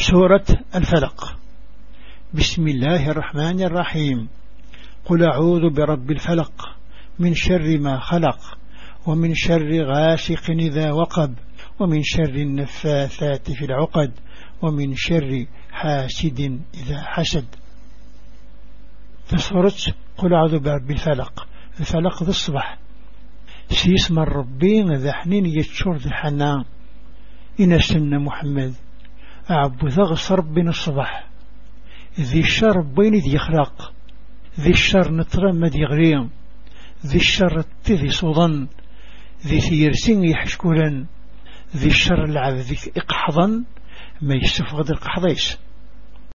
سورة الفلق. بسم الله الرحمن الرحيم. قل أعوذ برب الفلق من شر ما خلق ومن شر غاسق إذا وقب ومن شر النفاثات في العقد ومن شر حاسد إذا حسد. فسورة قل أعوذ برب الفلق. الفلق d ṣṣbeḥ s yisem n Rebbi d aḥnin yeččuṛ d leḥnana إن سن محمد أعبو ذغص ربنا الصبح ذي الشر بين ذي يخلق ذي الشر نطرم ذي غريم ذي الشر تذي صوضا ذي ثيرسين يحشكولا ذي الشر العب ذي إقحضا ما يستفغد القحضيس